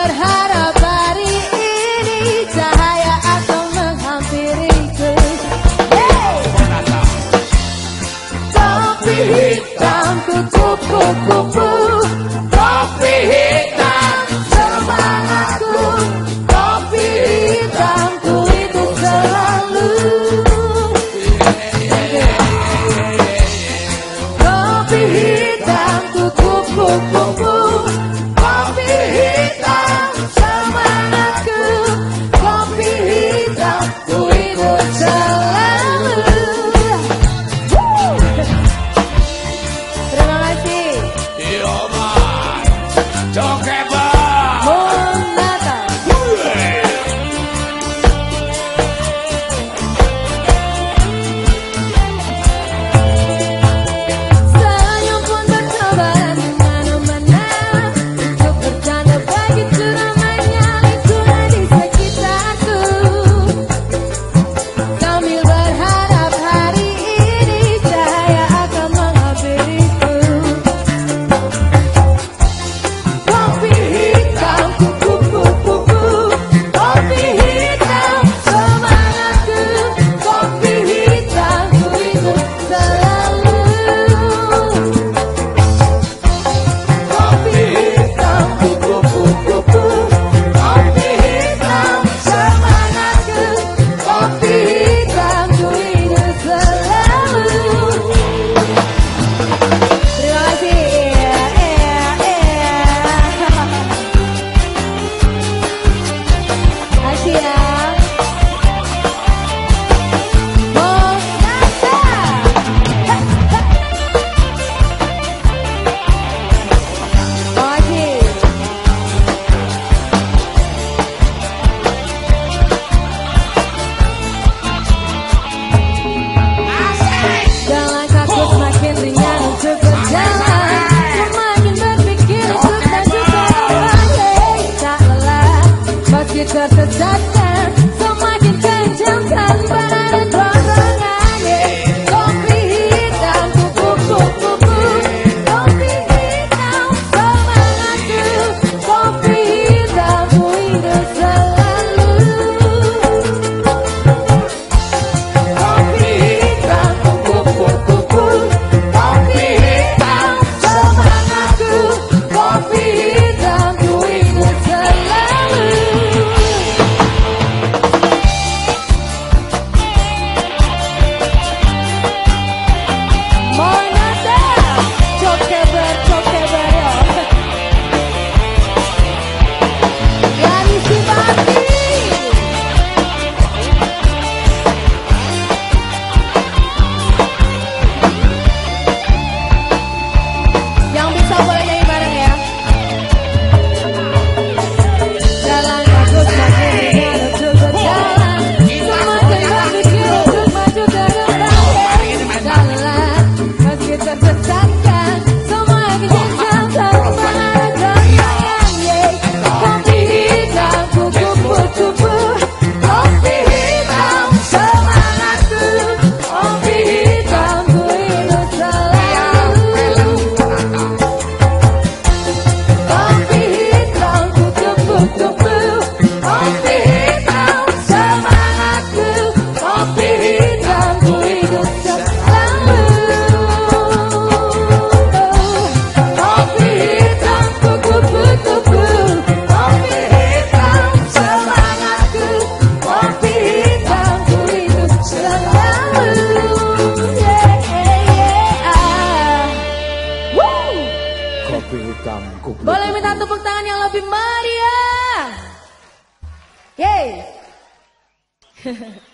berharap hari ini cahaya akan menghampiriku hey! Hitam kita tetap Hitam kupluk. Boleh minta tepuk tangan yang lebih meriah. Yeay.